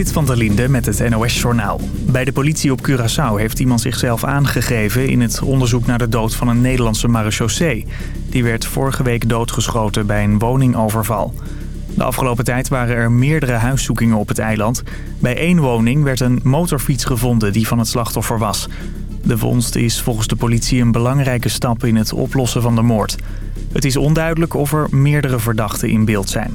Zit van der Linde met het NOS-journaal. Bij de politie op Curaçao heeft iemand zichzelf aangegeven... in het onderzoek naar de dood van een Nederlandse marechaussee. Die werd vorige week doodgeschoten bij een woningoverval. De afgelopen tijd waren er meerdere huiszoekingen op het eiland. Bij één woning werd een motorfiets gevonden die van het slachtoffer was. De vondst is volgens de politie een belangrijke stap in het oplossen van de moord. Het is onduidelijk of er meerdere verdachten in beeld zijn.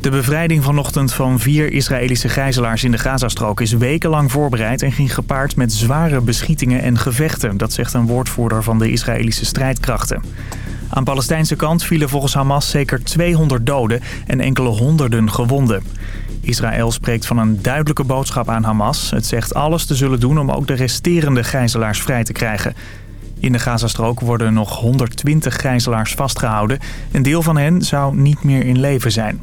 De bevrijding vanochtend van vier Israëlische gijzelaars in de Gazastrook is wekenlang voorbereid en ging gepaard met zware beschietingen en gevechten. Dat zegt een woordvoerder van de Israëlische strijdkrachten. Aan Palestijnse kant vielen volgens Hamas zeker 200 doden en enkele honderden gewonden. Israël spreekt van een duidelijke boodschap aan Hamas. Het zegt alles te zullen doen om ook de resterende gijzelaars vrij te krijgen. In de Gazastrook worden nog 120 gijzelaars vastgehouden. Een deel van hen zou niet meer in leven zijn.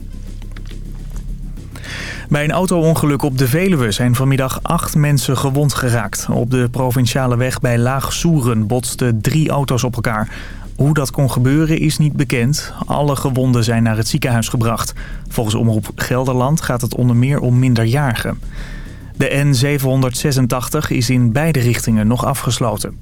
Bij een auto-ongeluk op de Veluwe zijn vanmiddag acht mensen gewond geraakt. Op de provinciale weg bij Laag-Soeren botsten drie auto's op elkaar. Hoe dat kon gebeuren is niet bekend. Alle gewonden zijn naar het ziekenhuis gebracht. Volgens Omroep Gelderland gaat het onder meer om minderjarigen. De N786 is in beide richtingen nog afgesloten.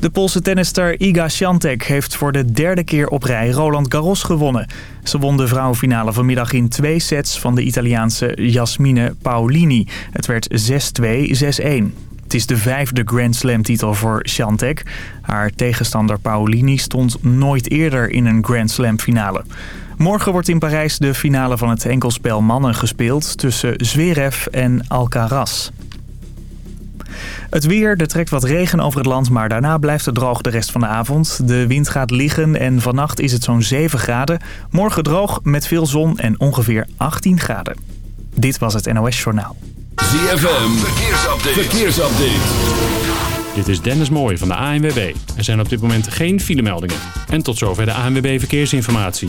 De Poolse tennister Iga Świątek heeft voor de derde keer op rij Roland Garros gewonnen. Ze won de vrouwenfinale vanmiddag in twee sets van de Italiaanse Jasmine Paolini. Het werd 6-2, 6-1. Het is de vijfde Grand Slam titel voor Świątek. Haar tegenstander Paolini stond nooit eerder in een Grand Slam finale. Morgen wordt in Parijs de finale van het enkelspel mannen gespeeld tussen Zverev en Alcaraz. Het weer, er trekt wat regen over het land, maar daarna blijft het droog de rest van de avond. De wind gaat liggen en vannacht is het zo'n 7 graden. Morgen droog met veel zon en ongeveer 18 graden. Dit was het NOS Journaal. ZFM, verkeersupdate. verkeersupdate. Dit is Dennis Mooij van de ANWB. Er zijn op dit moment geen filemeldingen. En tot zover de ANWB Verkeersinformatie.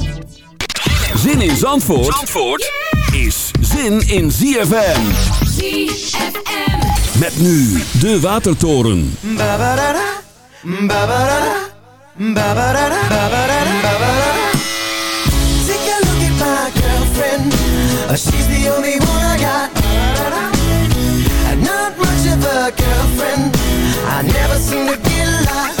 Zin in Zandvoort, Zandvoort is zin in ZFM. ZFM. Met nu de Watertoren. She's the only one I got. And not much of a girlfriend. I never seem to get lost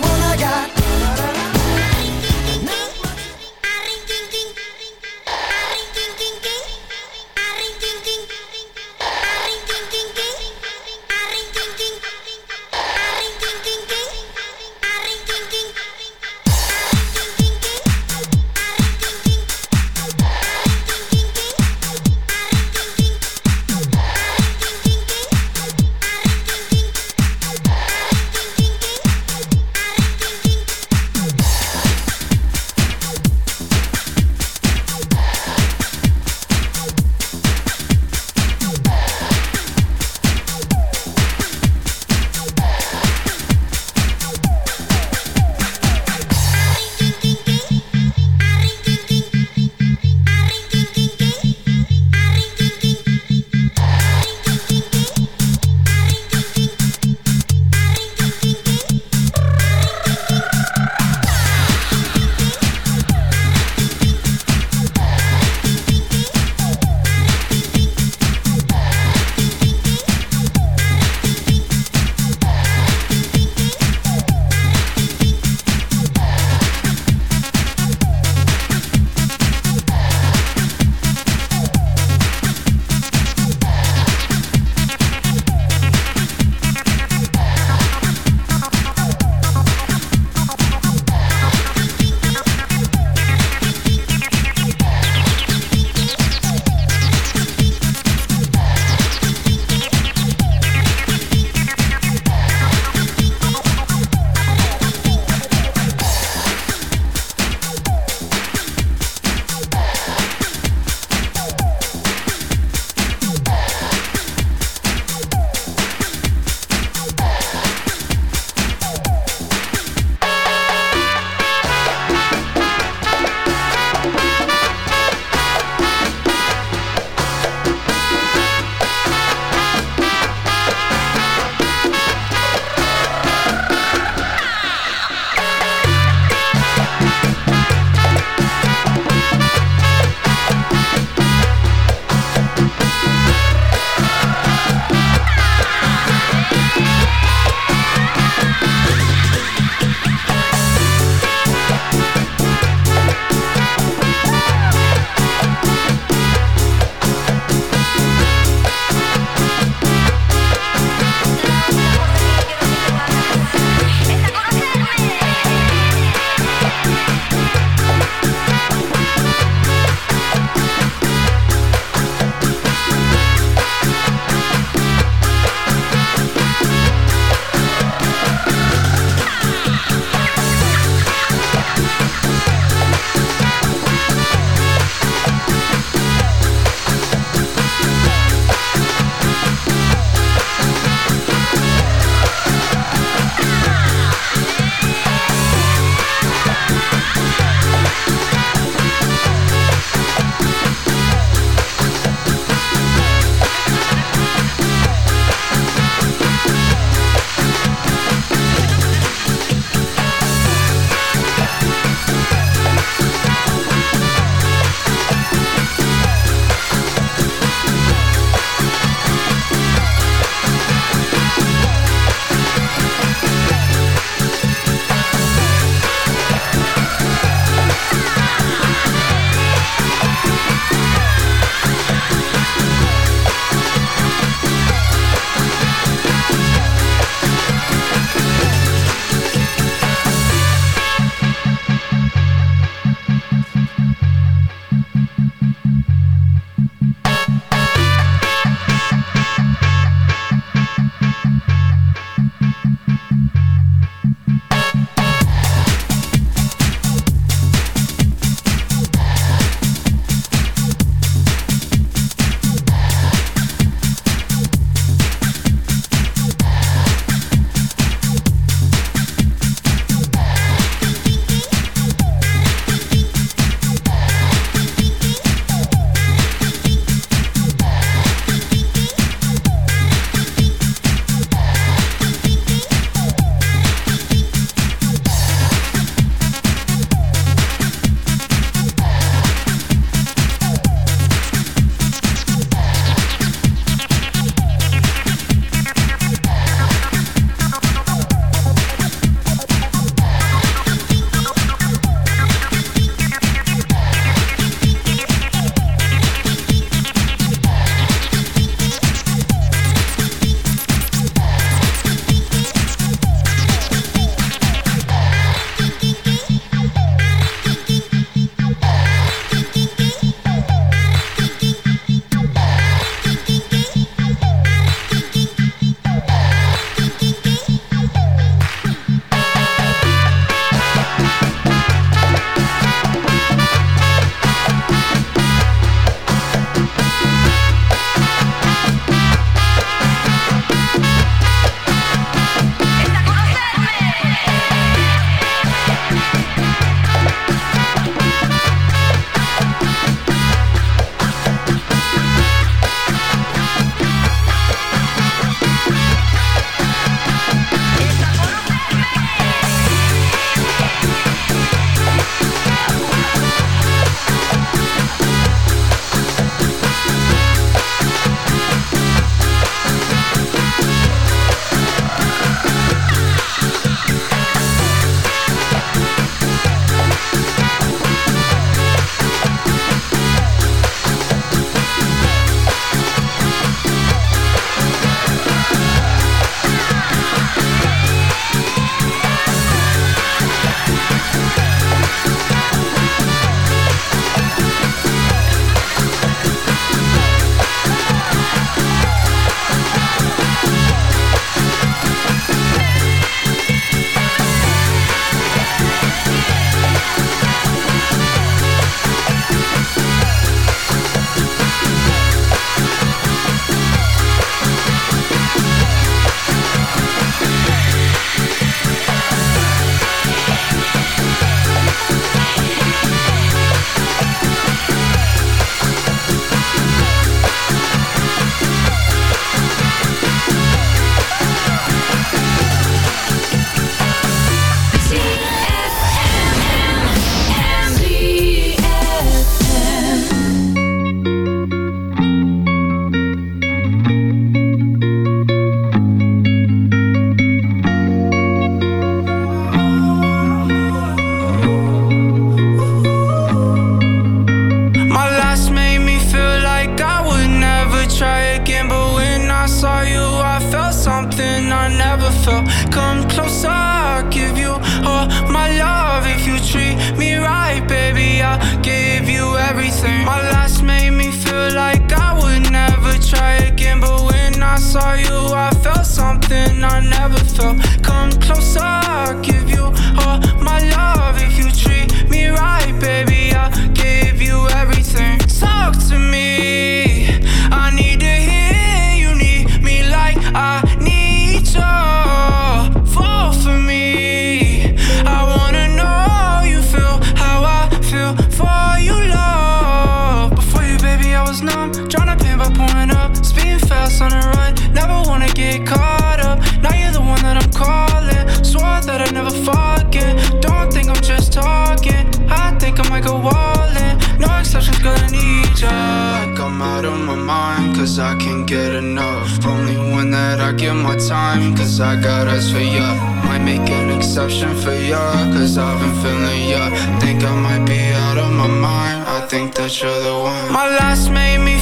Trying to by pouring up. Speeding fast on the run. Never wanna get caught up. Now you're the one that I'm calling. Swore that I'd never forget. Don't think I'm just talking. I think I might go all in. No exceptions, gonna need ya. Like I'm out of my mind, cause I can't get enough. Only one that I give my time, cause I got eyes for ya. Might make an exception for ya, cause I've been feeling ya. Think I might be out of my mind, I think that you're the one. My last made me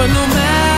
But no matter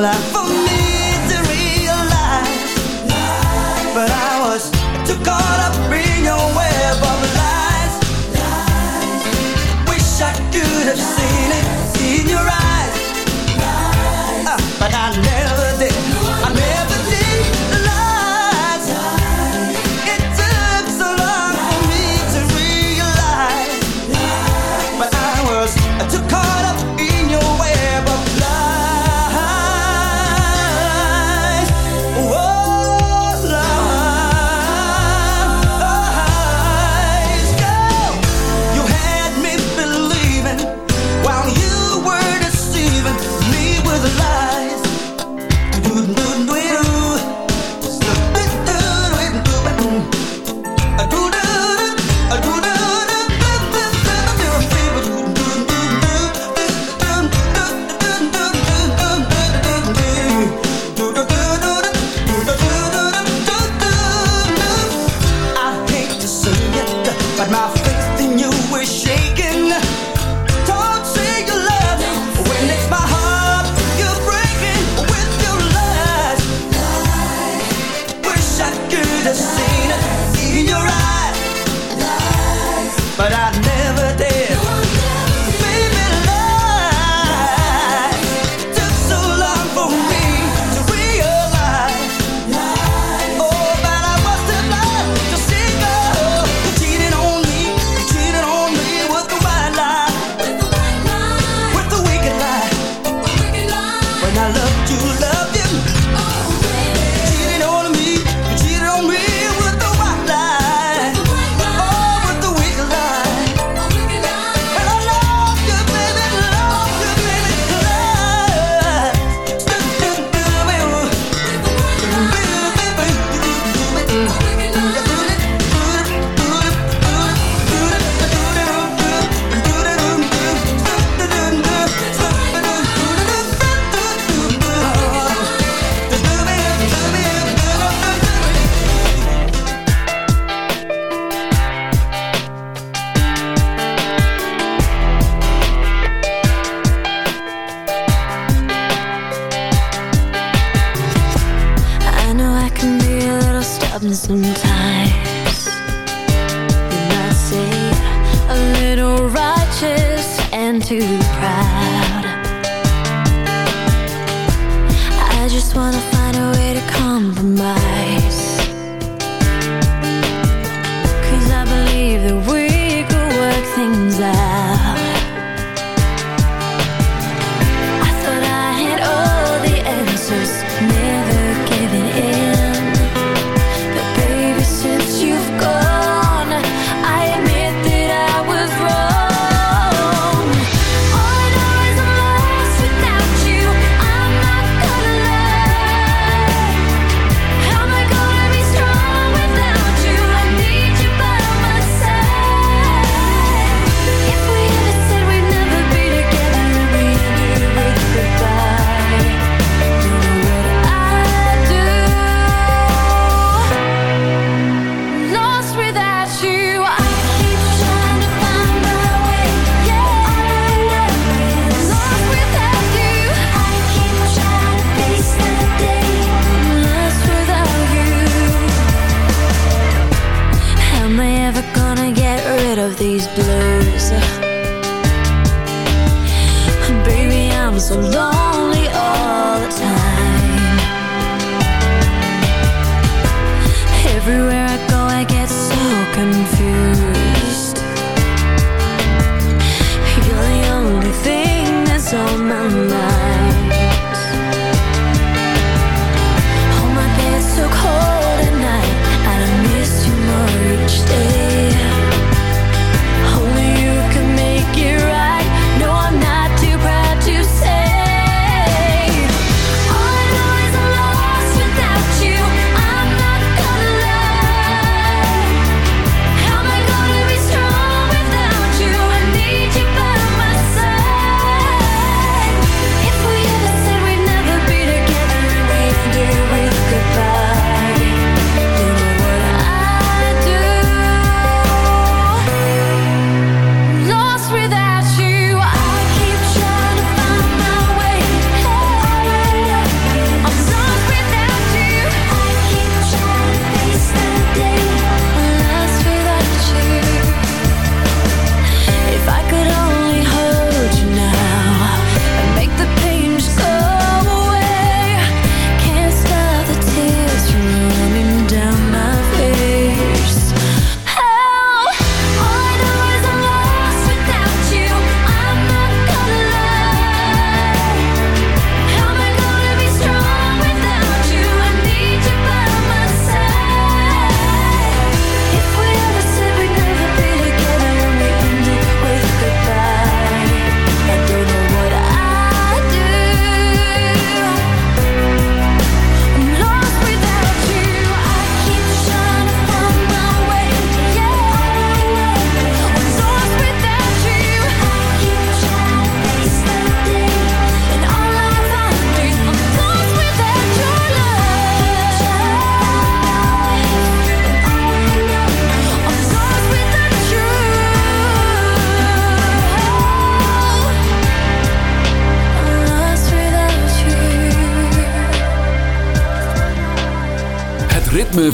sola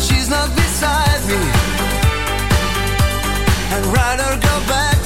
She's not beside me. I'd rather go back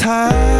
time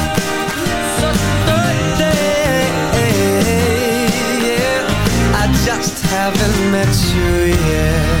Haven't met you yet.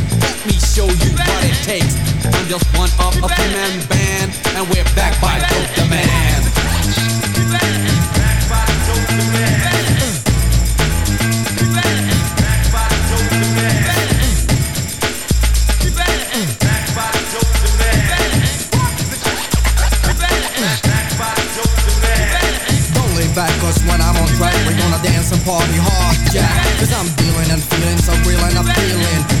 let me show you what it takes. I'm just one of a three-man band, and we're back by Dope back, cause when I'm on track, we're gonna dance and party hard, yeah. Cause I'm dealing and feeling so real and I'm feeling. You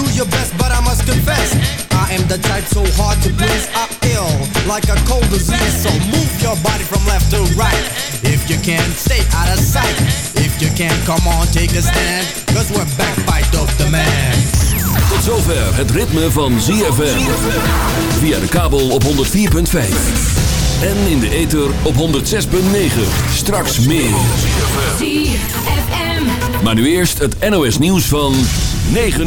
Do your best, but I must confess. I am the type so hard to please. I ill like a cold disease. So move your body from left to right. If you can, stay out of sight. If you can, come on, take a stand. Cause we're back by Dope the Man. Tot zover het ritme van ZFM. Via de kabel op 104.5. En in de ether op 106.9. Straks meer. ZFM. Maar nu eerst het NOS nieuws van 9